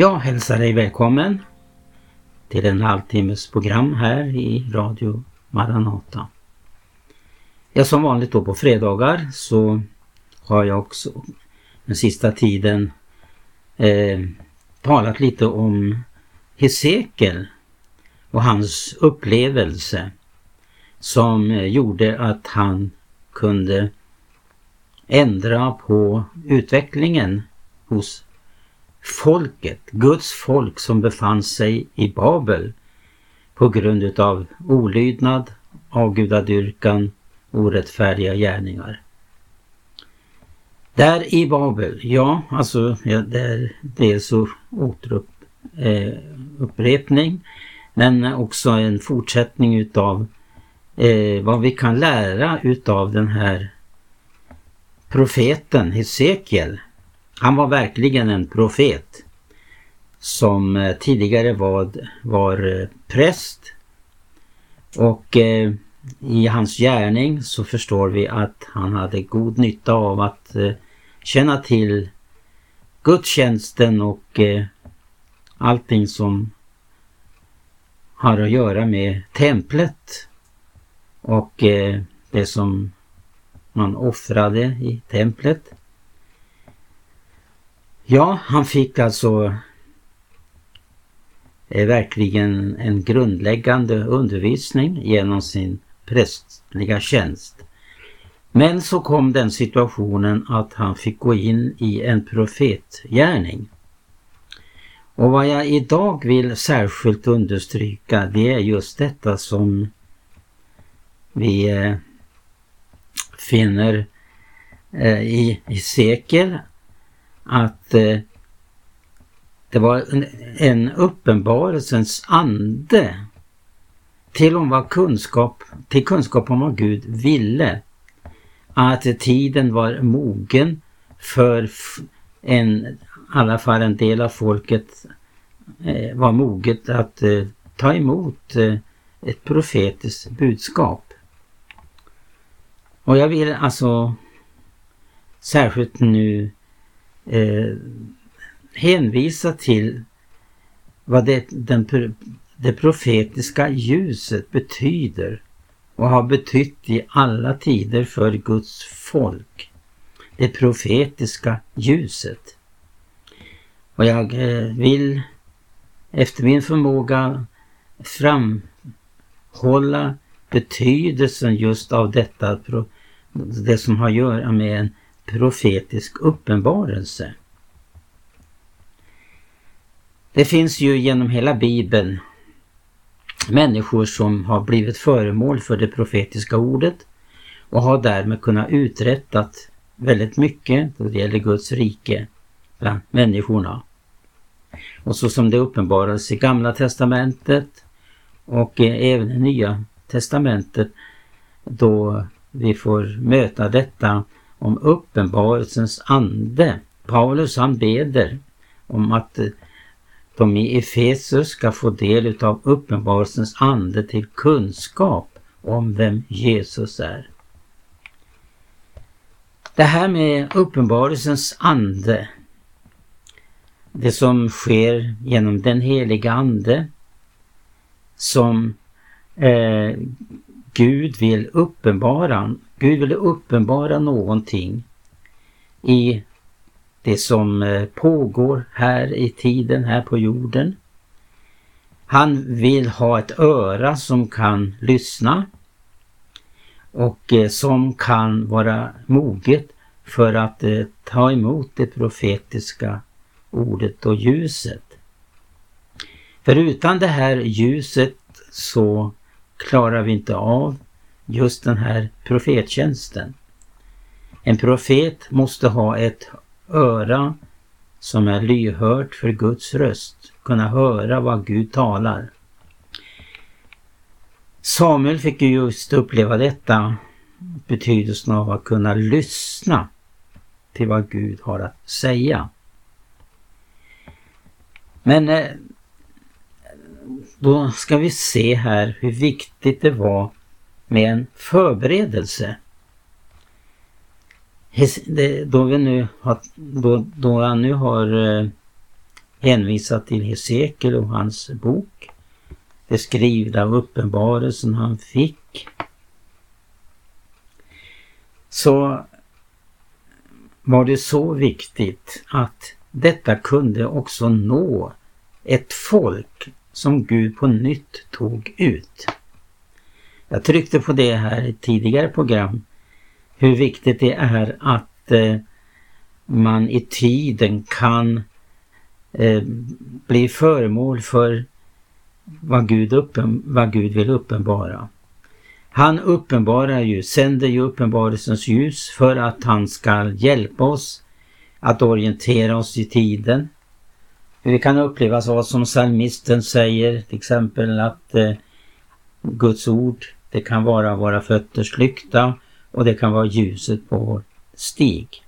Jag hälsar dig välkommen till en halvtimmes program här i Radio Maranata. Ja, som vanligt då på fredagar så har jag också den sista tiden eh, talat lite om Hesekiel och hans upplevelse som eh, gjorde att han kunde ändra på utvecklingen hos folket, Guds folk som befann sig i Babel på grund utav olydnad, avgudadyrkan, orättfärdiga gärningar. Där i Babel, ja alltså ja, det är dels återupprepning eh, men också en fortsättning utav eh, vad vi kan lära utav den här profeten Hesekiel. Han var verkligen en profet som eh, tidigare var, var eh, präst och eh, i hans gärning så förstår vi att han hade god nytta av att eh, känna till gudstjänsten och eh, allting som har att göra med templet och eh, det som man offrade i templet. Ja, han fick alltså eh, verkligen en grundläggande undervisning genom sin prästliga tjänst. Men så kom den situationen att han fick gå in i en profetgärning. Och vad jag idag vill särskilt understryka det är just detta som vi eh, finner eh, i, i sekel att eh, det var en, en uppenbarelsens ande till om vad kunskap, till kunskap om vad Gud ville. Att tiden var mogen för en, i alla fall en del av folket eh, var moget att eh, ta emot eh, ett profetiskt budskap. Och jag vill alltså särskilt nu eh, hänvisa till vad det, den, det profetiska ljuset betyder och har betytt i alla tider för Guds folk. Det profetiska ljuset. Och jag eh, vill efter min förmåga framhålla betydelsen just av detta, det som har att göra med en profetisk uppenbarelse. Det finns ju genom hela bibeln människor som har blivit föremål för det profetiska ordet och har därmed kunnat uträttat väldigt mycket då det gäller Guds rike bland människorna. Och så som det uppenbaras i Gamla Testamentet och även i Nya Testamentet då vi får möta detta om uppenbarelsens ande. Paulus han beder om att eh, de i Efesus ska få del utav uppenbarelsens ande till kunskap om vem Jesus är. Det här med uppenbarelsens ande, det som sker genom den heliga ande som eh, Gud vill uppenbara. Gud vill uppenbara någonting i det som eh, pågår här i tiden, här på jorden. Han vill ha ett öra som kan lyssna och eh, som kan vara moget för att eh, ta emot det profetiska ordet och ljuset. För utan det här ljuset så klarar vi inte av just den här profettjänsten. En profet måste ha ett öra som är lyhört för Guds röst, kunna höra vad Gud talar. Samuel fick ju just uppleva detta, betydelsen av att kunna lyssna till vad Gud har att säga. Men eh, då ska vi se här hur viktigt det var med en förberedelse. Då, vi nu har, då, då jag nu har eh, till Hesekiel och hans bok. Det skrivna uppenbarelsen han fick. Så var det så viktigt att detta kunde också nå ett folk som Gud på nytt tog ut. Jag tryckte på det här i tidigare program. Hur viktigt det är att eh, man i tiden kan eh, bli föremål för vad Gud, uppen, vad Gud vill uppenbara. Han uppenbarar ju, sänder ju uppenbarelsens ljus för att han ska hjälpa oss att orientera oss i tiden. Vi kan uppleva så som psalmisten säger, till exempel att eh, Guds ord, det kan vara våra fötters lykta och det kan vara ljuset på vår stig.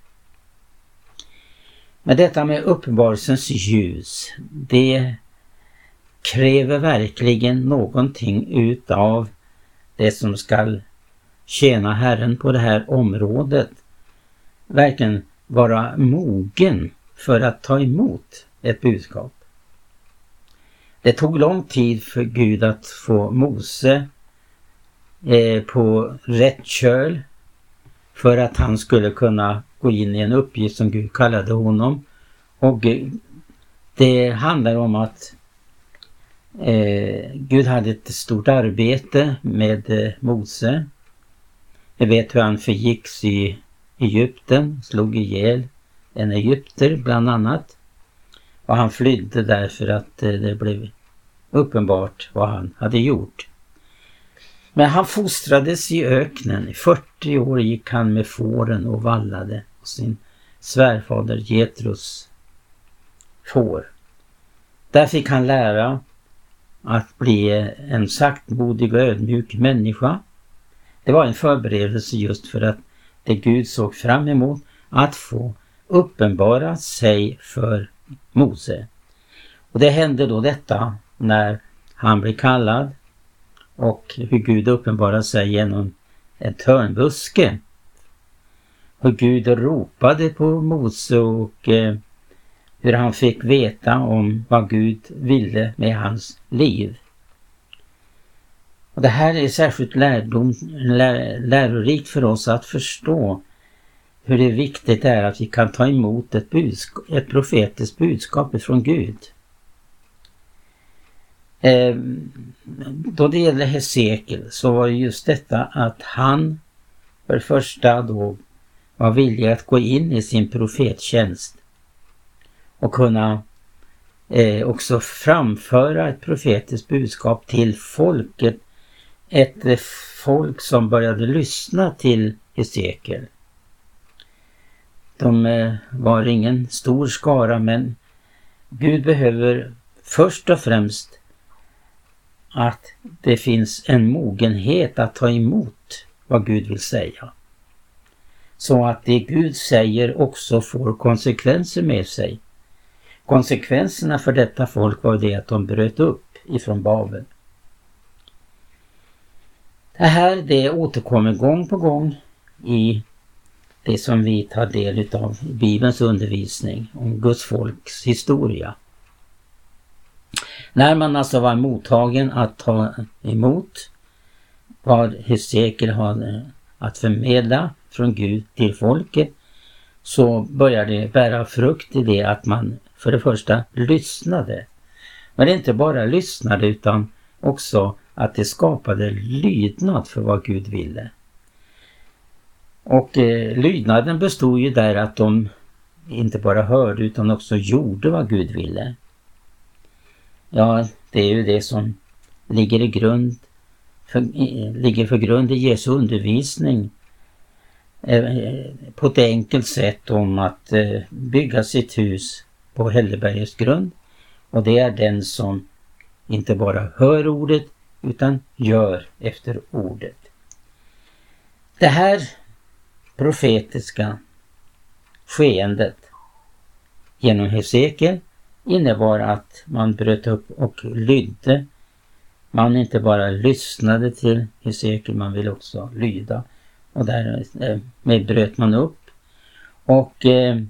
Men detta med uppenbarelsens ljus, det kräver verkligen någonting utav det som skall tjäna Herren på det här området. Verkligen vara mogen för att ta emot ett budskap. Det tog lång tid för Gud att få Mose eh, på rätt köl för att han skulle kunna gå in i en uppgift som Gud kallade honom. Och eh, det handlar om att eh, Gud hade ett stort arbete med eh, Mose. Vi vet hur han förgicks i Egypten, slog ihjäl en egypter bland annat. Och han flydde därför att eh, det blev uppenbart vad han hade gjort. Men han fostrades i öknen. I 40 år gick han med fåren och vallade och sin svärfader Getrus får. Där fick han lära att bli en saktmodig och ödmjuk människa. Det var en förberedelse just för att det Gud såg fram emot att få uppenbara sig för Mose. Och det hände då detta när han blev kallad och hur Gud uppenbarade sig genom en törnbuske. Hur Gud ropade på Mose och eh, hur han fick veta om vad Gud ville med hans liv. Och Det här är särskilt lärdom, lär, lärorikt för oss att förstå hur det viktigt är att vi kan ta emot ett, budskap, ett profetiskt budskap ifrån Gud. Eh, då det gäller Hesekiel så var det just detta att han för det första då var villig att gå in i sin profettjänst och kunna eh, också framföra ett profetiskt budskap till folket. Ett eh, folk som började lyssna till Hesekiel. De eh, var ingen stor skara men Gud behöver först och främst att det finns en mogenhet att ta emot vad Gud vill säga. Så att det Gud säger också får konsekvenser med sig. Konsekvenserna för detta folk var det att de bröt upp ifrån Babel. Det här det återkommer gång på gång i det som vi tar del utav i Bibelns undervisning om Guds folks historia. När man alltså var mottagen att ta emot vad Hesekiel hade eh, att förmedla från Gud till folket så började det bära frukt i det att man för det första lyssnade. Men inte bara lyssnade utan också att det skapade lydnad för vad Gud ville. Och eh, lydnaden bestod ju där att de inte bara hörde utan också gjorde vad Gud ville. Ja, det är ju det som ligger i grund för, eh, ligger för grund i Jesu undervisning eh, eh, på ett enkelt sätt om att eh, bygga sitt hus på Hällebergets grund. Och det är den som inte bara hör ordet utan gör efter ordet. Det här profetiska skeendet genom Hesekiel innebar att man bröt upp och lydde. Man inte bara lyssnade till Hesekiel, man ville också lyda. Och därmed eh, bröt man upp. Och eh,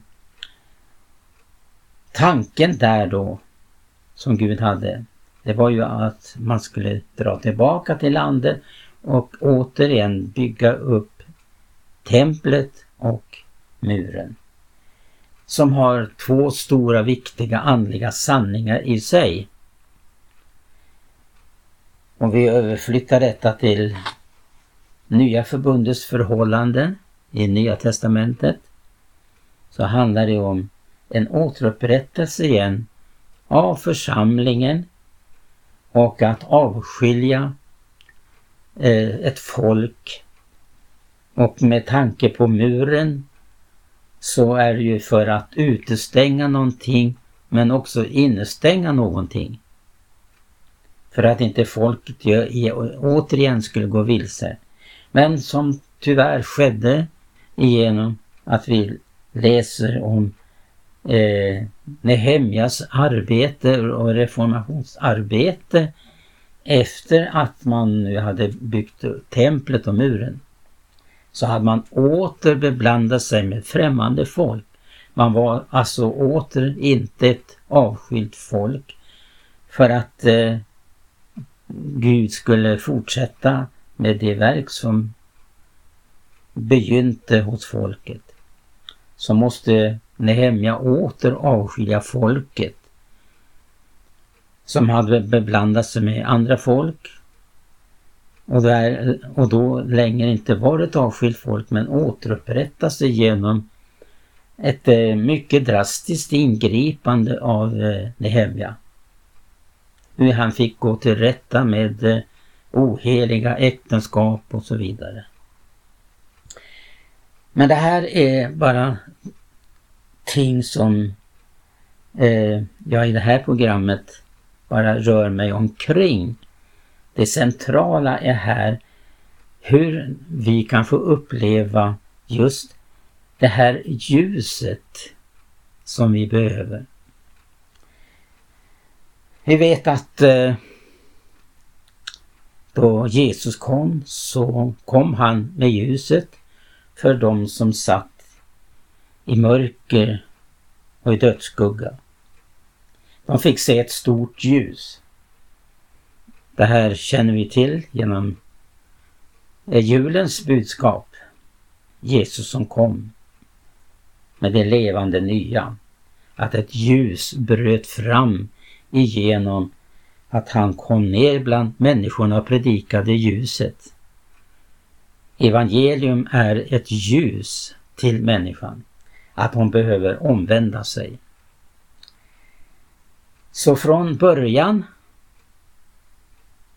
tanken där då som Gud hade, det var ju att man skulle dra tillbaka till landet och återigen bygga upp templet och muren. Som har två stora viktiga andliga sanningar i sig. Om vi överflyttar detta till Nya förbundets förhållanden i Nya Testamentet så handlar det om en återupprättelse igen av församlingen och att avskilja eh, ett folk. Och med tanke på muren så är det ju för att utestänga någonting men också innestänga någonting. För att inte folket återigen skulle gå vilse. Men som tyvärr skedde genom att vi läser om eh, Nehemjas arbete och reformationsarbete efter att man nu hade byggt templet och muren. Så hade man åter beblandat sig med främmande folk. Man var alltså åter inte ett avskilt folk för att eh, Gud skulle fortsätta med det verk som begynte hos folket. Så måste Nehemja åter avskilja folket som hade beblandat sig med andra folk och, där, och då längre inte var ett avskilt folk men återupprättas sig genom ett eh, mycket drastiskt ingripande av eh, Nehemja. Hur han fick gå till rätta med eh, oheliga äktenskap och så vidare. Men det här är bara ting som eh, jag i det här programmet bara rör mig omkring. Det centrala är här hur vi kan få uppleva just det här ljuset som vi behöver. Vi vet att eh, då Jesus kom så kom han med ljuset för dem som satt i mörker och i dödsskugga. De fick se ett stort ljus. Det här känner vi till genom eh, julens budskap. Jesus som kom med det levande nya. Att ett ljus bröt fram igenom att han kom ner bland människorna och predikade ljuset. Evangelium är ett ljus till människan att hon behöver omvända sig. Så från början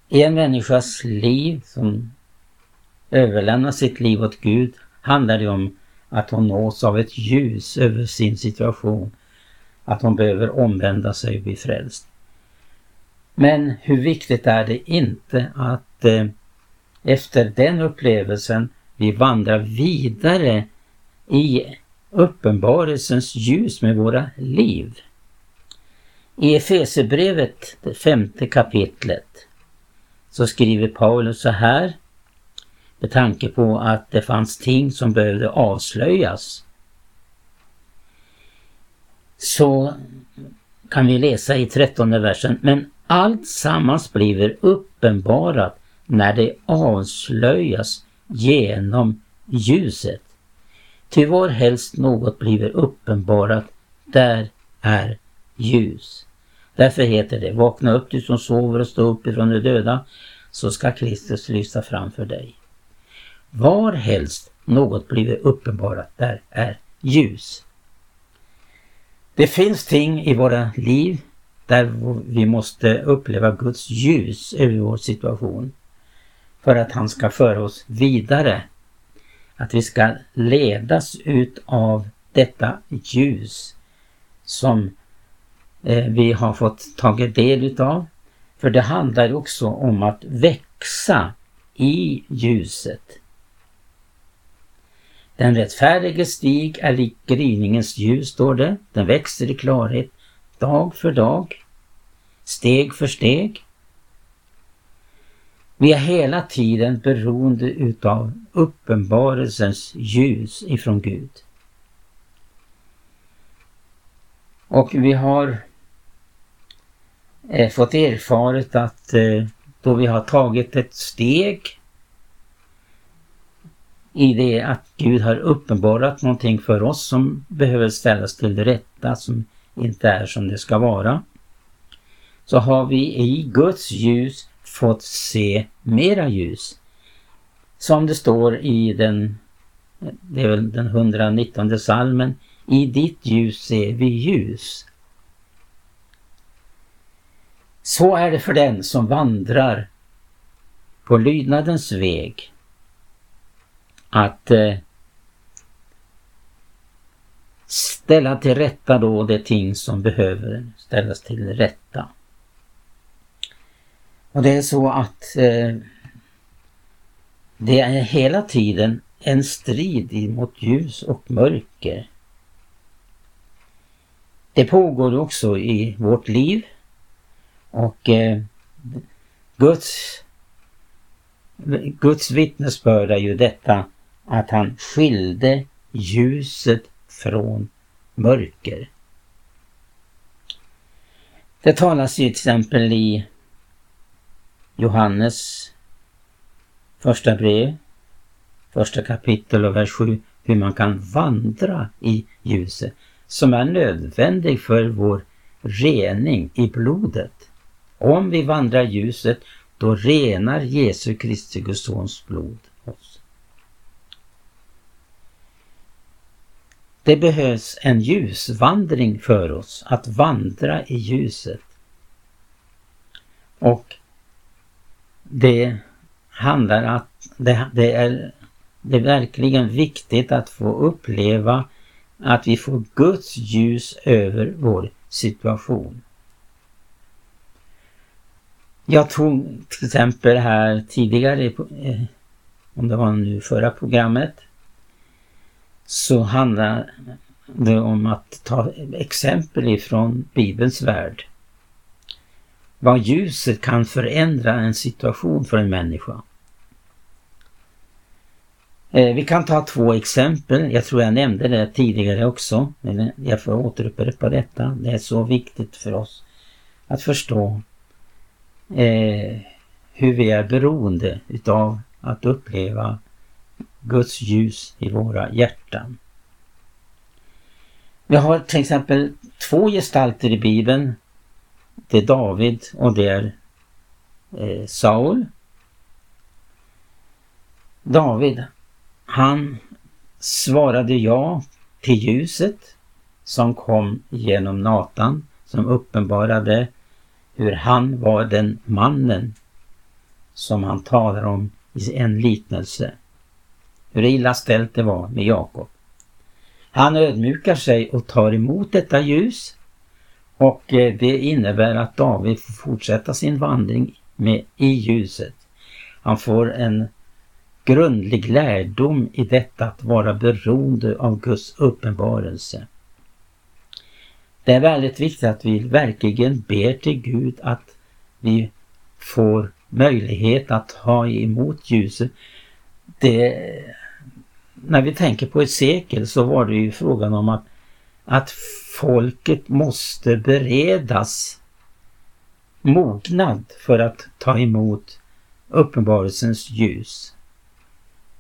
i en människas liv som överlämnar sitt liv åt Gud handlar det om att hon nås av ett ljus över sin situation. Att hon behöver omvända sig och bli frälst. Men hur viktigt är det inte att eh, efter den upplevelsen vi vandrar vidare i uppenbarelsens ljus med våra liv. I Efesebrevet, det femte kapitlet, så skriver Paulus så här med tanke på att det fanns ting som behövde avslöjas. Så kan vi läsa i trettonde versen, men allt sammans blir uppenbarat när det avslöjas genom ljuset. Ty var helst något blir uppenbarat, där är ljus. Därför heter det, vakna upp du som sover och stå upp ifrån de döda, så ska Kristus lysa framför dig. Var helst något blivit uppenbarat, där är ljus. Det finns ting i våra liv där vi måste uppleva Guds ljus över vår situation för att han ska föra oss vidare att vi ska ledas ut av detta ljus som Eh, vi har fått tagit del utav. För det handlar också om att växa i ljuset. Den rättfärdige stig är lik gryningens ljus, står det. Den växer i klarhet dag för dag, steg för steg. Vi är hela tiden beroende utav uppenbarelsens ljus ifrån Gud. Och vi har eh, fått erfarit att eh, då vi har tagit ett steg i det att Gud har uppenbarat någonting för oss som behöver ställas till rätta, som inte är som det ska vara. Så har vi i Guds ljus fått se mera ljus. Som det står i den, det är väl den 119 salmen, i ditt ljus ser vi ljus. Så är det för den som vandrar på lydnadens väg att eh, ställa till rätta då de ting som behöver ställas till rätta. Och det är så att eh, det är hela tiden en strid mot ljus och mörker. Det pågår också i vårt liv och eh, Guds, Guds vittnesbörd är ju detta att han skilde ljuset från mörker. Det talas ju till exempel i Johannes första brev, första kapitel och vers 7, hur man kan vandra i ljuset som är nödvändig för vår rening i blodet. Om vi vandrar ljuset, då renar Jesu Kristi Guds Sons blod oss. Det behövs en ljusvandring för oss, att vandra i ljuset. Och det handlar att det, det, är, det är verkligen viktigt att få uppleva att vi får Guds ljus över vår situation. Jag tog till exempel här tidigare, eh, om det var nu förra programmet, så handlar det om att ta exempel ifrån Bibelns värld. Vad ljuset kan förändra en situation för en människa. Eh, vi kan ta två exempel. Jag tror jag nämnde det tidigare också. Men jag får återupprepa detta. Det är så viktigt för oss att förstå eh, hur vi är beroende utav att uppleva Guds ljus i våra hjärtan. Vi har till exempel två gestalter i Bibeln. Det är David och det är eh, Saul. David, han svarade ja till ljuset som kom genom Natan som uppenbarade hur han var den mannen som han talar om i en liknelse hur illa ställt det var med Jakob. Han ödmjukar sig och tar emot detta ljus och eh, det innebär att David får fortsätta sin vandring med, i ljuset. Han får en grundlig lärdom i detta att vara beroende av Guds uppenbarelse. Det är väldigt viktigt att vi verkligen ber till Gud att vi får möjlighet att ha emot ljuset. Det när vi tänker på ett sekel så var det ju frågan om att, att folket måste beredas mognad för att ta emot uppenbarelsens ljus.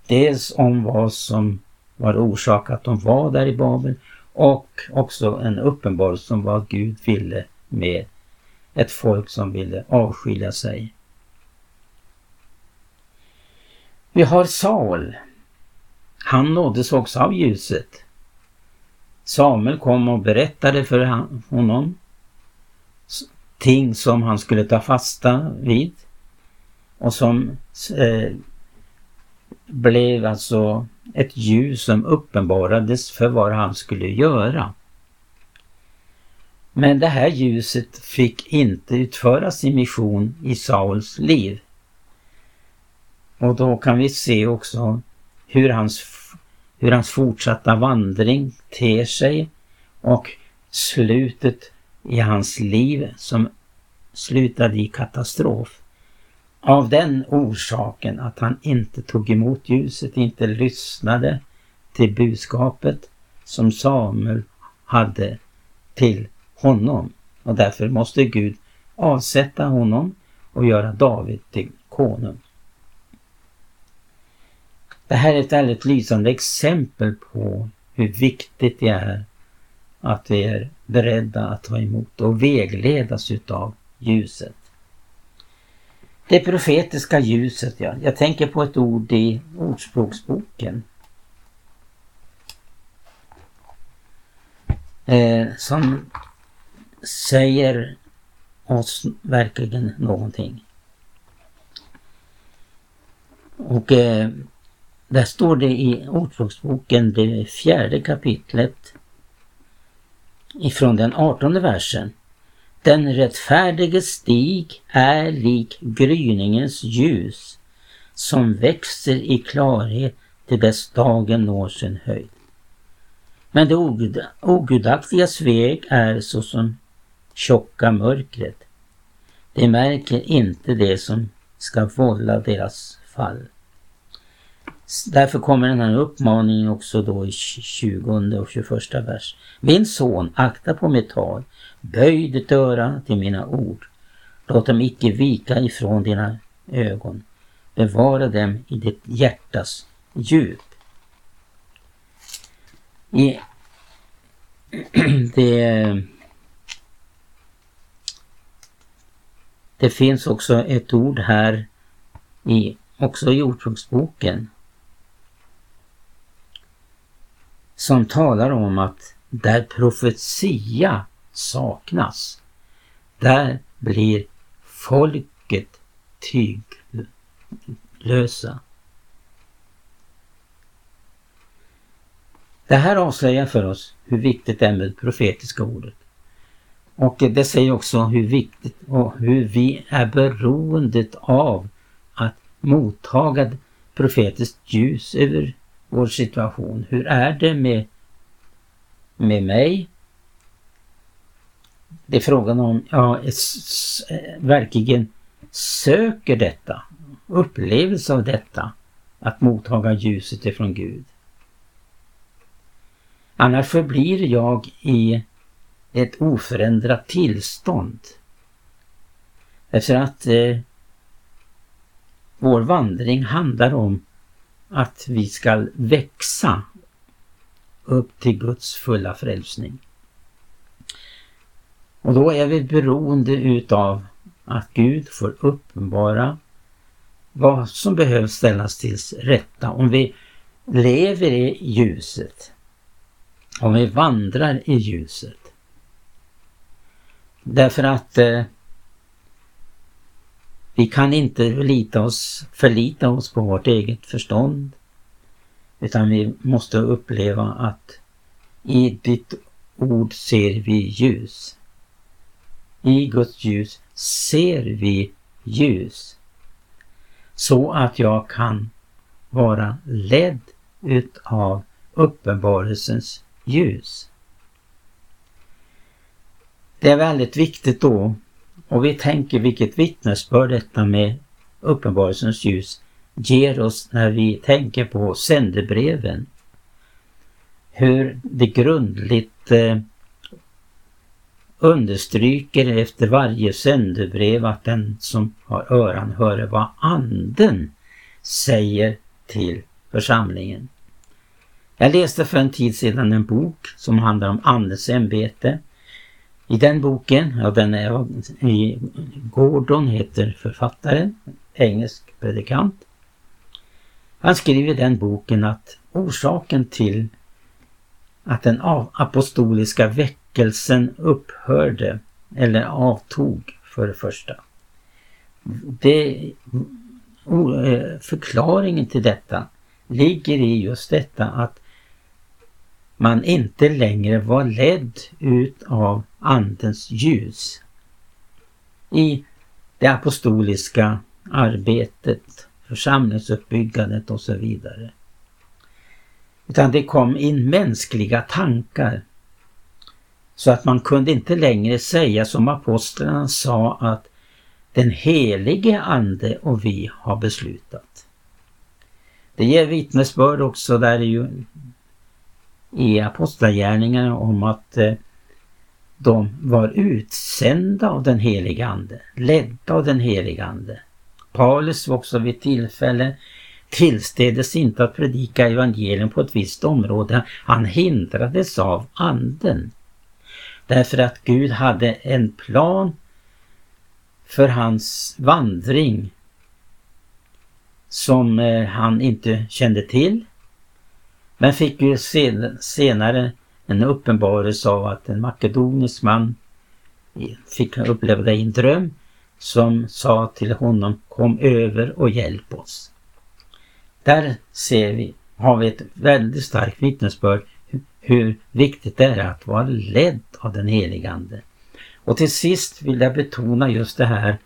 Dels om vad som var orsak att de var där i Babel och också en uppenbarelse om vad Gud ville med ett folk som ville avskilja sig. Vi har Saul han nåddes också av ljuset. Samuel kom och berättade för honom ting som han skulle ta fasta vid och som eh, blev alltså ett ljus som uppenbarades för vad han skulle göra. Men det här ljuset fick inte utföra sin mission i Sauls liv. Och då kan vi se också hur hans, hur hans fortsatta vandring ter sig och slutet i hans liv som slutade i katastrof. Av den orsaken att han inte tog emot ljuset, inte lyssnade till budskapet som Samuel hade till honom och därför måste Gud avsätta honom och göra David till konung. Det här är ett väldigt lysande exempel på hur viktigt det är att vi är beredda att ta emot och vägledas utav ljuset. Det profetiska ljuset, ja. Jag tänker på ett ord i Ordspråksboken. Eh, som säger oss verkligen någonting. Och eh, där står det i Ordspråksboken, det fjärde kapitlet ifrån den artonde versen. Den rättfärdige stig är lik gryningens ljus som växer i klarhet till dess dagen når sin höjd. Men det ogudaktigas väg är såsom tjocka mörkret. De märker inte det som ska vålla deras fall. Därför kommer den här uppmaningen också då i 20 och 21 vers. Min son, akta på mitt tal, böj ditt öra till mina ord. Låt dem icke vika ifrån dina ögon. Bevara dem i ditt hjärtas djup. I det, det finns också ett ord här i också i Ordspråksboken som talar om att där profetia saknas, där blir folket tyglösa. Det här avslöjar för oss hur viktigt det är med det profetiska ordet. Och det säger också hur viktigt och hur vi är beroendet av att mottaga profetiskt ljus över vår situation. Hur är det med, med mig? Det är frågan om jag verkligen söker detta, upplevelse av detta, att mottaga ljuset ifrån Gud. Annars förblir jag i ett oförändrat tillstånd. Därför att eh, vår vandring handlar om att vi ska växa upp till Guds fulla frälsning. Och då är vi beroende utav att Gud får uppenbara vad som behöver ställas till rätta. Om vi lever i ljuset, om vi vandrar i ljuset. Därför att eh, vi kan inte förlita oss, förlita oss på vårt eget förstånd. Utan vi måste uppleva att i ditt ord ser vi ljus. I Guds ljus ser vi ljus. Så att jag kan vara ledd utav uppenbarelsens ljus. Det är väldigt viktigt då och vi tänker vilket vittnesbörd detta med uppenbarelsens ljus ger oss när vi tänker på sändebreven. Hur det grundligt eh, understryker efter varje sändebrev att den som har öran hör vad anden säger till församlingen. Jag läste för en tid sedan en bok som handlar om Andens ämbete i den boken, ja den är i Gordon heter författaren, engelsk predikant. Han skriver i den boken att orsaken till att den apostoliska väckelsen upphörde eller avtog för det första. Det, eh, förklaringen till detta ligger i just detta att man inte längre var ledd utav Andens ljus i det apostoliska arbetet, församlingsuppbyggandet och så vidare. Utan det kom in mänskliga tankar så att man kunde inte längre säga som apostlarna sa att den helige ande och vi har beslutat. Det ger vittnesbörd också där i Apostlagärningarna om att eh, de var utsända av den helige Ande, ledda av den helige Ande. Paulus var också vid tillfälle tillstädes inte att predika evangelium på ett visst område. Han hindrades av anden. Därför att Gud hade en plan för hans vandring som eh, han inte kände till. Men fick ju senare en uppenbarelse av att en makedonisk man fick uppleva det i en dröm som sa till honom Kom över och hjälp oss. Där ser vi, har vi ett väldigt starkt vittnesbörd hur viktigt det är att vara ledd av den helige Ande. Och till sist vill jag betona just det här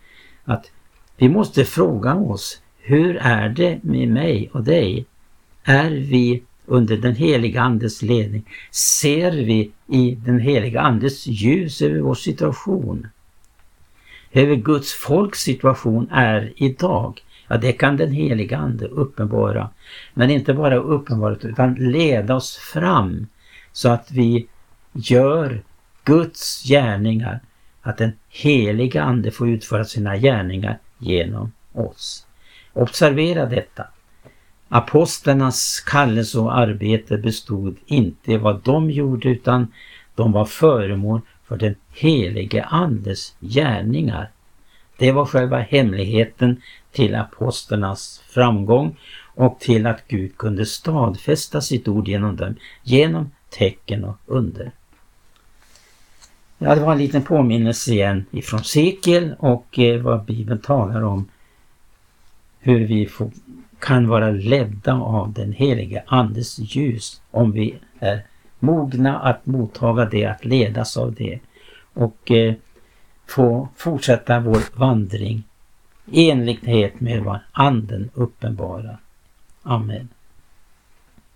att vi måste fråga oss hur är det med mig och dig? Är vi under den heliga Andes ledning? Ser vi i den heliga Andes ljus över vår situation? Över Guds folks situation är idag. Ja, det kan den heliga Ande uppenbara. Men inte bara uppenbara utan leda oss fram så att vi gör Guds gärningar. Att den heliga Ande får utföra sina gärningar genom oss. Observera detta. Apostlarnas kallelse och arbete bestod inte i vad de gjorde utan de var föremål för den helige Andes gärningar. Det var själva hemligheten till apostlarnas framgång och till att Gud kunde stadfästa sitt ord genom dem, genom tecken och under. Ja, det var en liten påminnelse igen ifrån Sekel och eh, vad Bibeln talar om hur vi får, kan vara ledda av den helige Andes ljus om vi är mogna att mottaga det, att ledas av det och eh, få fortsätta vår vandring i enlighet med vad Anden uppenbarar. Amen.